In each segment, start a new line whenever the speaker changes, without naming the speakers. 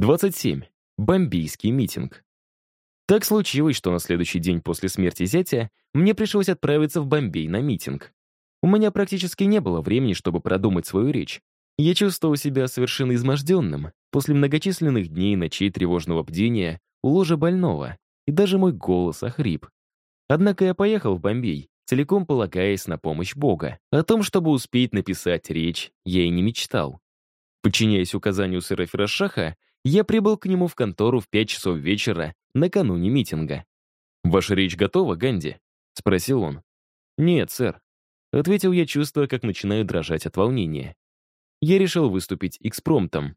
27. Бомбийский митинг. Так случилось, что на следующий день после смерти зятя мне пришлось отправиться в Бомбей на митинг. У меня практически не было времени, чтобы продумать свою речь. Я чувствовал себя совершенно изможденным после многочисленных дней ночей тревожного бдения у ложа больного, и даже мой голос охрип. Однако я поехал в Бомбей, целиком полагаясь на помощь Бога. О том, чтобы успеть написать речь, я и не мечтал. Подчиняясь указанию сэра Ферашаха, я прибыл к нему в контору в пять часов вечера накануне митинга. «Ваша речь готова, Ганди?» — спросил он. «Нет, сэр», — ответил я, чувствуя, как начинаю дрожать от волнения. Я решил выступить экспромтом.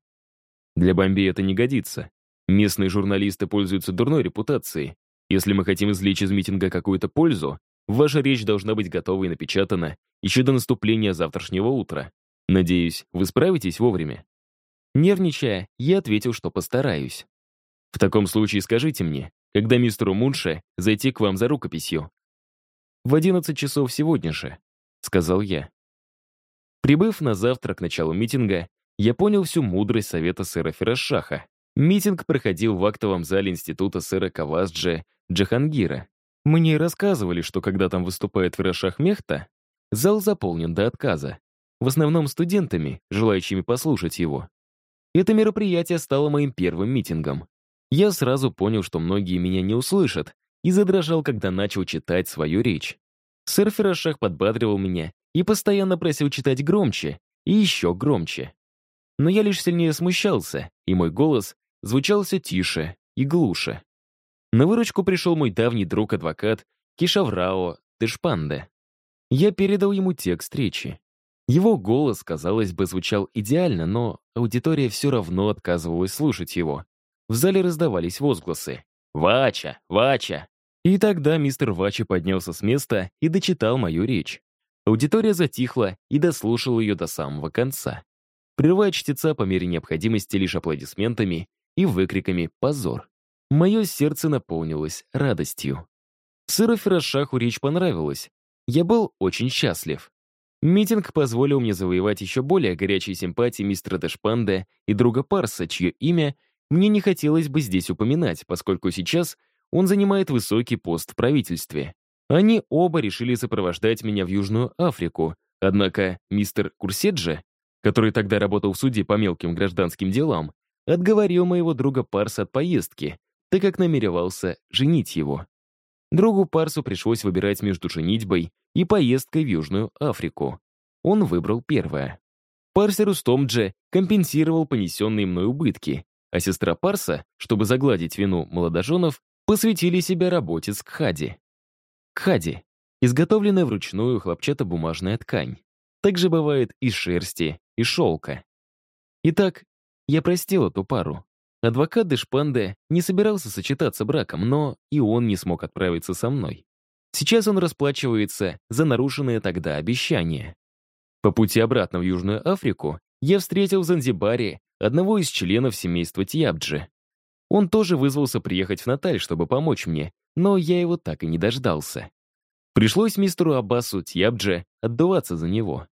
Для Бомбея это не годится. Местные журналисты пользуются дурной репутацией. Если мы хотим извлечь из митинга какую-то пользу, ваша речь должна быть готова и напечатана еще до наступления завтрашнего утра. Надеюсь, вы справитесь вовремя. Нервничая, я ответил, что постараюсь. В таком случае скажите мне, когда мистеру Мунше зайти к вам за рукописью? В 11 часов сегодня же, сказал я. Прибыв на завтрак к началу митинга, я понял всю мудрость совета сэра Ферашаха. Митинг проходил в актовом зале института сэра Кавасджи Джахангира. Мне рассказывали, что когда там выступает Ферашах Мехта, зал заполнен до отказа. В основном студентами, желающими послушать его. Это мероприятие стало моим первым митингом. Я сразу понял, что многие меня не услышат, и задрожал, когда начал читать свою речь. Сэр Ферашах подбадривал меня и постоянно просил читать громче и еще громче. Но я лишь сильнее смущался, и мой голос звучал все тише и глуше. На выручку пришел мой давний друг-адвокат Кишаврао Тышпанде. Я передал ему текст речи. Его голос, казалось бы, звучал идеально, но аудитория все равно отказывалась слушать его. В зале раздавались возгласы. «Вача! Вача!» И тогда мистер Вачи поднялся с места и дочитал мою речь. Аудитория затихла и дослушала ее до самого конца, прерывая чтеца по мере необходимости лишь аплодисментами и выкриками «Позор!». Мое сердце наполнилось радостью. Сыру Ферашаху речь понравилась. Я был очень счастлив. Митинг позволил мне завоевать еще более горячие симпатии мистера Дэшпанда и друга Парса, чье имя мне не хотелось бы здесь упоминать, поскольку сейчас он занимает высокий пост в правительстве. Они оба решили сопровождать меня в Южную Африку, однако мистер Курседжа, который тогда работал в суде по мелким гражданским делам, отговорил моего друга Парса от поездки, так как намеревался женить его. Другу Парсу пришлось выбирать между женитьбой и поездкой в Южную Африку. Он выбрал первое. Парсер Устомдже компенсировал понесенные мной убытки, а сестра Парса, чтобы загладить вину молодоженов, посвятили себя работе с кхади. Кхади — изготовленная вручную хлопчатобумажная ткань. Также бывает из шерсти, и шелка. Итак, я простил эту пару. Адвокат Дешпанде не собирался сочетаться браком, но и он не смог отправиться со мной. Сейчас он расплачивается за нарушенное тогда обещание. По пути обратно в Южную Африку я встретил в Занзибаре одного из членов семейства Тьябджи. Он тоже вызвался приехать в Наталь, чтобы помочь мне, но я его так и не дождался. Пришлось мистеру Аббасу Тьябдже отдуваться за него.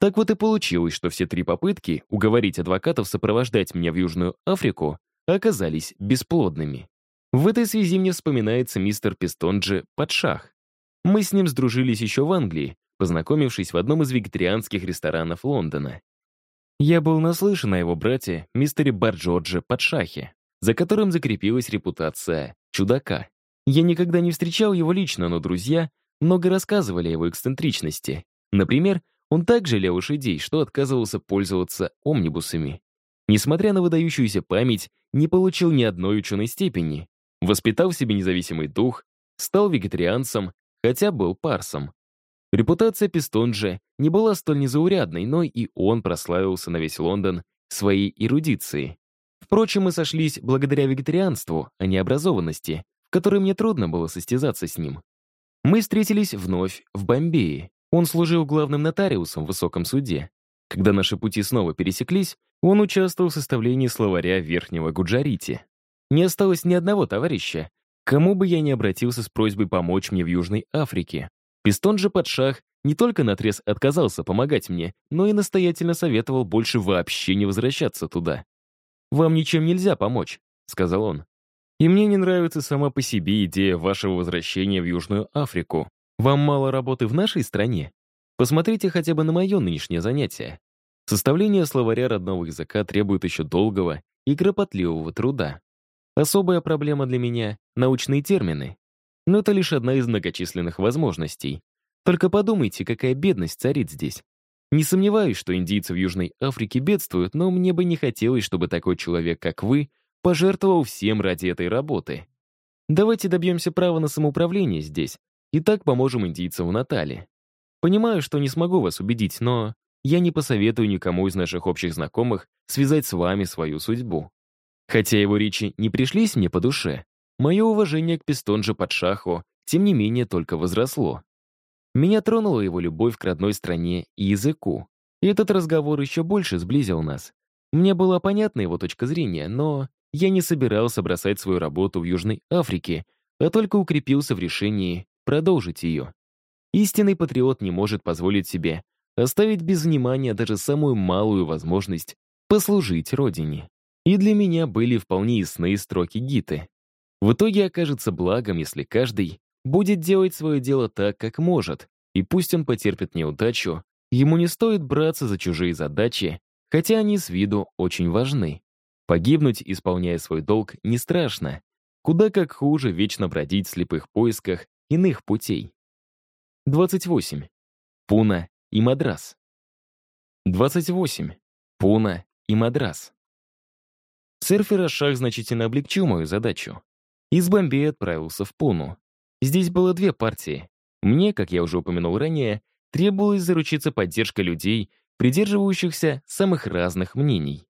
Так вот и получилось, что все три попытки уговорить адвокатов сопровождать меня в Южную Африку оказались бесплодными. В этой связи мне вспоминается мистер Пистонджи Падшах. Мы с ним сдружились еще в Англии, познакомившись в одном из вегетарианских ресторанов Лондона. Я был наслышан о его брате, мистере Барджордже Падшахе, за которым закрепилась репутация чудака. Я никогда не встречал его лично, но друзья много рассказывали о его эксцентричности. Например, он так жалел лошадей, что отказывался пользоваться омнибусами. Несмотря на выдающуюся память, не получил ни одной ученой степени, воспитал в себе независимый дух, стал вегетарианцем, хотя был парсом. Репутация Пистонджа не была столь незаурядной, но и он прославился на весь Лондон своей эрудицией. Впрочем, мы сошлись благодаря вегетарианству, а не образованности, в которой мне трудно было состязаться с ним. Мы встретились вновь в Бомбее. Он служил главным нотариусом в высоком суде. Когда наши пути снова пересеклись, он участвовал в составлении словаря Верхнего Гуджарити. Не осталось ни одного товарища, кому бы я ни обратился с просьбой помочь мне в Южной Африке. Пистон же Падшах не только наотрез отказался помогать мне, но и настоятельно советовал больше вообще не возвращаться туда. вам ничем нельзя помочь», — сказал он. «И мне не нравится сама по себе идея вашего возвращения в Южную Африку. Вам мало работы в нашей стране? Посмотрите хотя бы на мое нынешнее занятие. Составление словаря родного языка требует еще долгого и кропотливого труда. Особая проблема для меня — научные термины. Но это лишь одна из многочисленных возможностей. Только подумайте, какая бедность царит здесь. Не сомневаюсь, что индийцы в Южной Африке бедствуют, но мне бы не хотелось, чтобы такой человек, как вы, пожертвовал всем ради этой работы. Давайте добьемся права на самоуправление здесь, и так поможем индийцам в Натале. Понимаю, что не смогу вас убедить, но я не посоветую никому из наших общих знакомых связать с вами свою судьбу. Хотя его речи не пришлись мне по душе, мое уважение к Пистонже Падшаху, тем не менее, только возросло. Меня тронула его любовь к родной стране и языку. И этот разговор еще больше сблизил нас. Мне была понятна его точка зрения, но я не собирался бросать свою работу в Южной Африке, а только укрепился в решении продолжить ее. Истинный патриот не может позволить себе оставить без внимания даже самую малую возможность послужить Родине. И для меня были вполне ясны строки Гиты. В итоге окажется благом, если каждый будет делать свое дело так, как может, и пусть он потерпит неудачу, ему не стоит браться за чужие задачи, хотя они с виду очень важны. Погибнуть, исполняя свой долг, не страшно. Куда как хуже вечно бродить в слепых поисках иных путей. 28. Пуна и Мадрас. 28. Пуна и Мадрас. Серфер Шах значительно облегчил мою задачу. Из Бомбея отправился в Пуну. Здесь было две партии. Мне, как я уже упомянул ранее, требовалось заручиться поддержкой людей, придерживающихся самых разных мнений.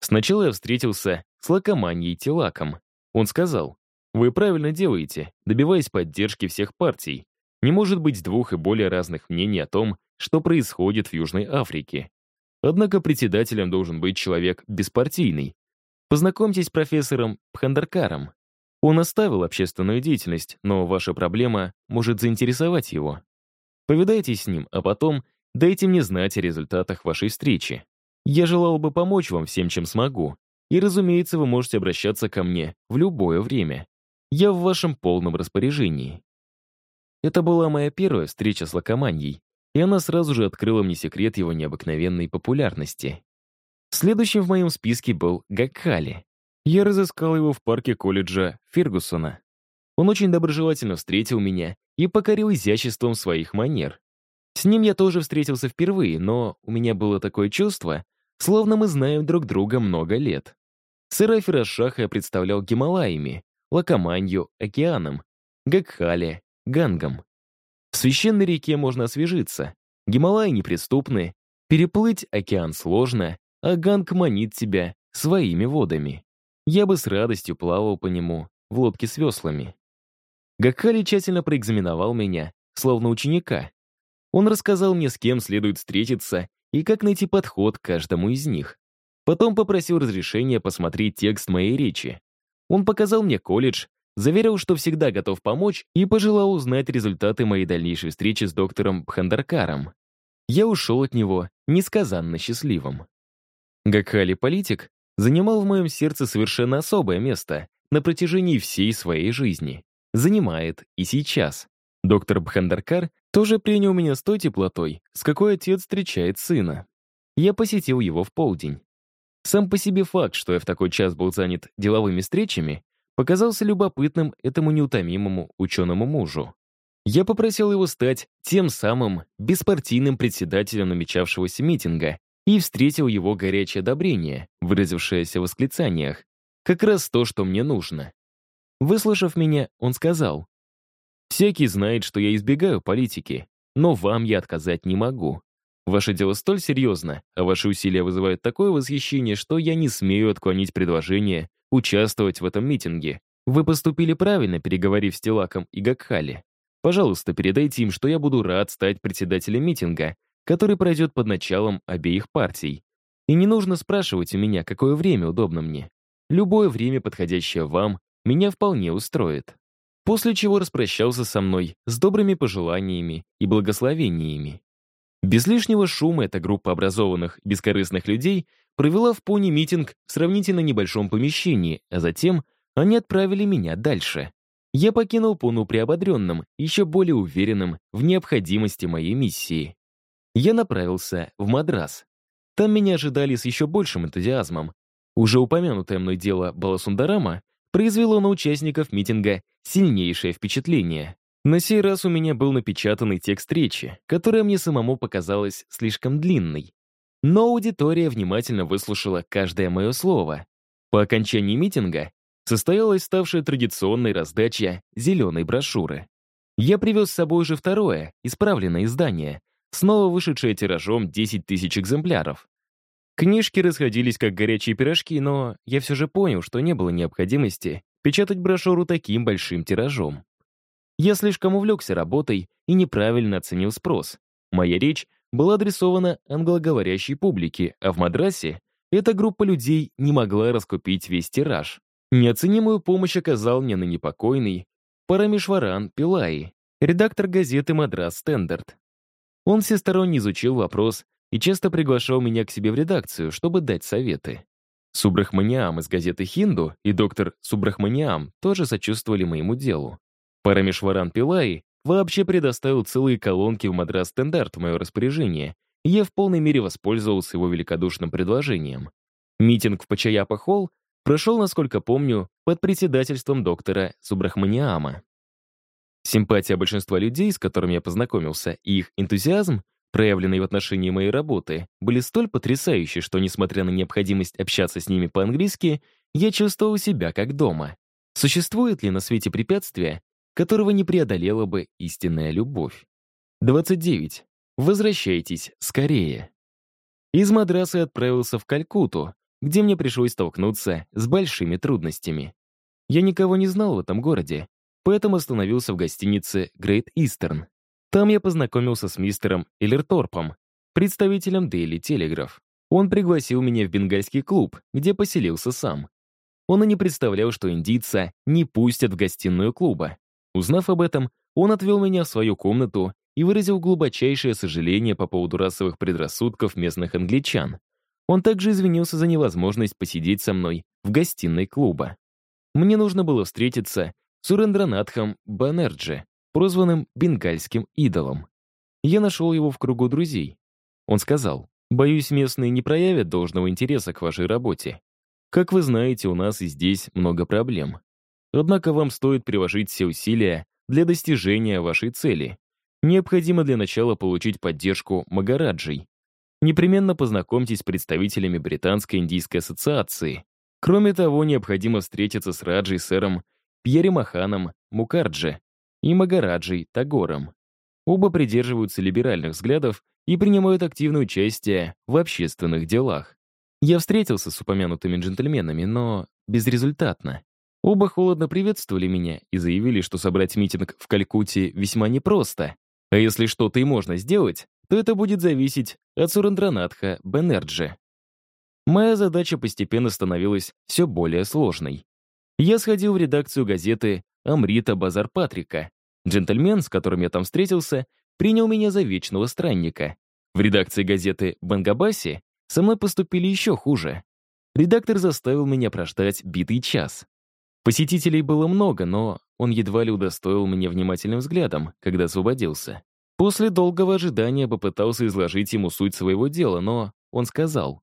Сначала я встретился с Лакоманьей Телаком. Он сказал, «Вы правильно делаете, добиваясь поддержки всех партий. Не может быть двух и более разных мнений о том, что происходит в Южной Африке. Однако председателем должен быть человек беспартийный. Познакомьтесь с профессором Пхандаркаром. Он оставил общественную деятельность, но ваша проблема может заинтересовать его. Повидайтесь с ним, а потом дайте мне знать о результатах вашей встречи. Я желал бы помочь вам всем, чем смогу. И, разумеется, вы можете обращаться ко мне в любое время. Я в вашем полном распоряжении. Это была моя первая встреча с Лакоманьей, и она сразу же открыла мне секрет его необыкновенной популярности. Следующим в моем списке был Гакхали. Я разыскал его в парке колледжа Фергусона. Он очень доброжелательно встретил меня и покорил изяществом своих манер. С ним я тоже встретился впервые, но у меня было такое чувство, словно мы знаем друг друга много лет. Сэра Фирашаха я представлял Гималаями, Лакоманью — океаном, Гакхале — гангом. В священной реке можно освежиться, Гималаи неприступны, переплыть океан сложно, а ганг манит тебя своими водами я бы с радостью плавал по нему в лодке с веслами. Гакхали тщательно проэкзаменовал меня, словно ученика. Он рассказал мне, с кем следует встретиться и как найти подход к каждому из них. Потом попросил разрешения посмотреть текст моей речи. Он показал мне колледж, заверил, что всегда готов помочь и пожелал узнать результаты моей дальнейшей встречи с доктором Бхандаркаром. Я ушел от него несказанно счастливым. Гакхали политик занимал в моем сердце совершенно особое место на протяжении всей своей жизни. Занимает и сейчас. Доктор Бхандаркар тоже принял меня с той теплотой, с какой отец встречает сына. Я посетил его в полдень. Сам по себе факт, что я в такой час был занят деловыми встречами, показался любопытным этому неутомимому ученому мужу. Я попросил его стать тем самым беспартийным председателем намечавшегося митинга, и встретил его горячее одобрение, выразившееся в восклицаниях. Как раз то, что мне нужно. Выслушав меня, он сказал, «Всякий знает, что я избегаю политики, но вам я отказать не могу. Ваше дело столь серьезно, а ваши усилия вызывают такое восхищение, что я не смею отклонить предложение участвовать в этом митинге. Вы поступили правильно, переговорив с Телаком и Гакхали. Пожалуйста, передайте им, что я буду рад стать председателем митинга, который пройдет под началом обеих партий. И не нужно спрашивать у меня, какое время удобно мне. Любое время, подходящее вам, меня вполне устроит. После чего распрощался со мной с добрыми пожеланиями и благословениями. Без лишнего шума эта группа образованных, бескорыстных людей провела в Пуне митинг в сравнительно небольшом помещении, а затем они отправили меня дальше. Я покинул Пуну приободренным, еще более уверенным в необходимости моей миссии. Я направился в Мадрас. Там меня ожидали с еще большим энтузиазмом. Уже упомянутое мной дело Баласундарама произвело на участников митинга сильнейшее впечатление. На сей раз у меня был напечатанный текст речи, которая мне самому показалась слишком длинной. Но аудитория внимательно выслушала каждое мое слово. По окончании митинга состоялась ставшая традиционной раздача зеленой брошюры. Я привез с собой уже второе, исправленное издание, снова вышедшее тиражом 10 тысяч экземпляров. Книжки расходились как горячие пирожки, но я все же понял, что не было необходимости печатать брошюру таким большим тиражом. Я слишком увлекся работой и неправильно оценил спрос. Моя речь была адресована англоговорящей публике, а в Мадрасе эта группа людей не могла раскупить весь тираж. Неоценимую помощь оказал мне на непокойный Парамишваран Пилаи, редактор газеты «Мадрас Стендарт». Он всесторонне изучил вопрос и часто приглашал меня к себе в редакцию, чтобы дать советы. Субрахманиам из газеты «Хинду» и доктор Субрахманиам тоже сочувствовали моему делу. Парамишваран Пилаи вообще предоставил целые колонки в «Мадрас Стендарт» в мое распоряжение, я в полной мере воспользовался его великодушным предложением. Митинг в Пачаяпа-холл прошел, насколько помню, под председательством доктора Субрахманиама. Симпатия большинства людей, с которыми я познакомился, и их энтузиазм, проявленный в отношении моей работы, были столь потрясающие, что, несмотря на необходимость общаться с ними по-английски, я чувствовал себя как дома. Существует ли на свете препятствие, которого не преодолела бы истинная любовь? 29. Возвращайтесь скорее. Из Мадраса отправился в Калькутту, где мне пришлось столкнуться с большими трудностями. Я никого не знал в этом городе, поэтому остановился в гостинице Great Eastern. Там я познакомился с мистером Эллерторпом, представителем Daily Telegraph. Он пригласил меня в бенгальский клуб, где поселился сам. Он и не представлял, что индийца не пустят в гостиную клуба. Узнав об этом, он отвел меня в свою комнату и выразил глубочайшее сожаление по поводу расовых предрассудков местных англичан. Он также извинился за невозможность посидеть со мной в гостиной клуба. Мне нужно было встретиться с Урендранатхом Банерджи, прозванным бенгальским идолом. Я нашел его в кругу друзей. Он сказал, «Боюсь, местные не проявят должного интереса к вашей работе. Как вы знаете, у нас и здесь много проблем. Однако вам стоит приложить все усилия для достижения вашей цели. Необходимо для начала получить поддержку Магараджей, Непременно познакомьтесь с представителями Британской индийской ассоциации. Кроме того, необходимо встретиться с Раджей сэром Пьери Маханом Мукарджи и Магараджей Тагором. Оба придерживаются либеральных взглядов и принимают активное участие в общественных делах. Я встретился с упомянутыми джентльменами, но безрезультатно. Оба холодно приветствовали меня и заявили, что собрать митинг в Калькутте весьма непросто. А если что-то и можно сделать, то это будет зависеть от Сурендранатха Бенерджи. Моя задача постепенно становилась все более сложной. Я сходил в редакцию газеты «Амрита Базар Патрика». Джентльмен, с которым я там встретился, принял меня за вечного странника. В редакции газеты «Бангабаси» со мной поступили еще хуже. Редактор заставил меня прождать битый час. Посетителей было много, но он едва ли удостоил меня внимательным взглядом, когда освободился. После долгого ожидания попытался изложить ему суть своего дела, но он сказал,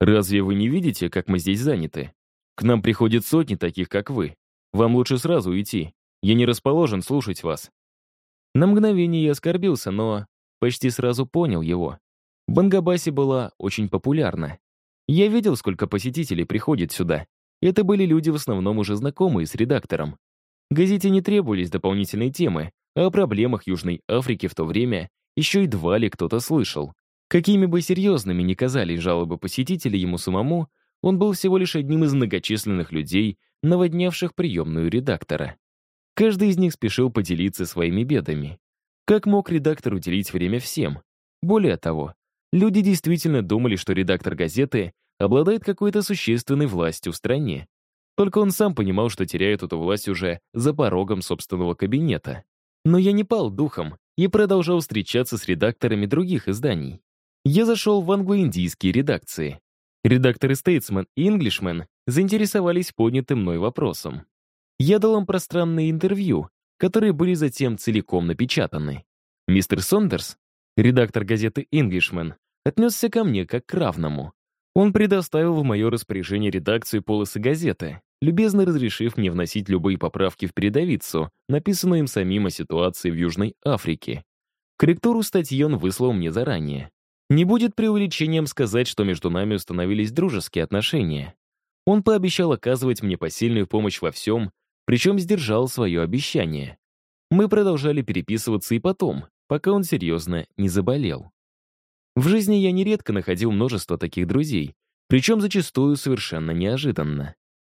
«Разве вы не видите, как мы здесь заняты? К нам приходят сотни таких, как вы. Вам лучше сразу уйти. Я не расположен слушать вас». На мгновение я оскорбился, но почти сразу понял его. Бангабаси была очень популярна. Я видел, сколько посетителей приходит сюда. Это были люди в основном уже знакомые с редактором. Газете не требовались дополнительные темы, о проблемах Южной Африки в то время еще едва ли кто-то слышал. Какими бы серьезными ни казались жалобы посетителей ему самому, он был всего лишь одним из многочисленных людей, наводнявших приемную редактора. Каждый из них спешил поделиться своими бедами. Как мог редактор уделить время всем? Более того, люди действительно думали, что редактор газеты обладает какой-то существенной властью в стране. Только он сам понимал, что теряет эту власть уже за порогом собственного кабинета. Но я не пал духом и продолжал встречаться с редакторами других изданий. Я зашел в англо-индийские редакции. Редакторы «Стейтсмен» и «Инглишмен» заинтересовались поднятым мной вопросом. Я дал им пространные интервью, которые были затем целиком напечатаны. Мистер Сондерс, редактор газеты «Инглишмен», отнесся ко мне как к равному. Он предоставил в мое распоряжение редакцию полосы газеты, любезно разрешив мне вносить любые поправки в передовицу, написанную им самим о ситуации в Южной Африке. Корректуру статьи он выслал мне заранее. Не будет преувеличением сказать, что между нами установились дружеские отношения. Он пообещал оказывать мне посильную помощь во всем, причем сдержал свое обещание. Мы продолжали переписываться и потом, пока он серьезно не заболел. В жизни я нередко находил множество таких друзей, причем зачастую совершенно неожиданно.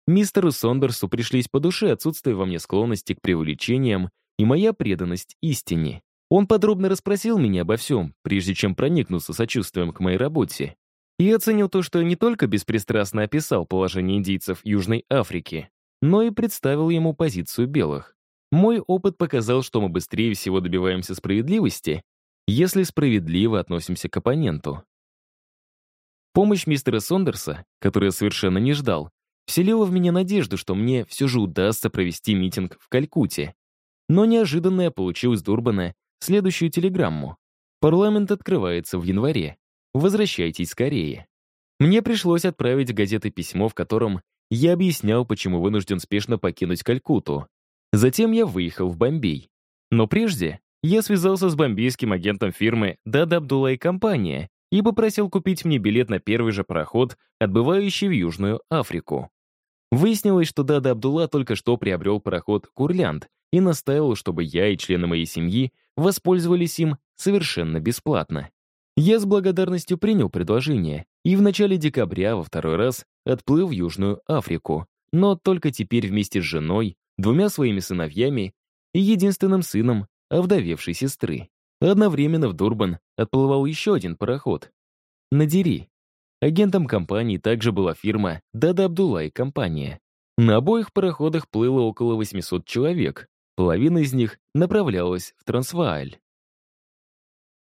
Мистеру Сондерсу пришлись по душе отсутствие во мне склонности к преувеличениям и моя преданность истине. Он подробно расспросил меня обо всем, прежде чем проникнуться сочувствием к моей работе. И оценил то, что я не только беспристрастно описал положение индийцев Южной Африки, но и представил ему позицию белых. Мой опыт показал, что мы быстрее всего добиваемся справедливости, если справедливо относимся к оппоненту. Помощь мистера Сондерса, которую я совершенно не ждал, вселила в меня надежду, что мне все же удастся провести митинг в Калькутте. Но неожиданно я получил из Дурбана следующую телеграмму. Парламент открывается в январе. Возвращайтесь скорее. Мне пришлось отправить в газеты письмо, в котором я объяснял, почему вынужден спешно покинуть Калькутту. Затем я выехал в Бомбей. Но прежде я связался с бомбейским агентом фирмы «Дада Абдулла и компания» и попросил купить мне билет на первый же пароход, отбывающий в Южную Африку. Выяснилось, что Дада Абдулла только что приобрел пароход «Курлянд» и настаивал, чтобы я и члены моей семьи воспользовались им совершенно бесплатно. Я с благодарностью принял предложение и в начале декабря во второй раз отплыл в Южную Африку, но только теперь вместе с женой, двумя своими сыновьями и единственным сыном овдовевшей сестры. Одновременно в Дурбан отплывал еще один пароход. Надири. Агентом компании также была фирма Дада Абдулла и компания. На обоих пароходах плыло около 800 человек, половина из них направлялась в Трансвааль.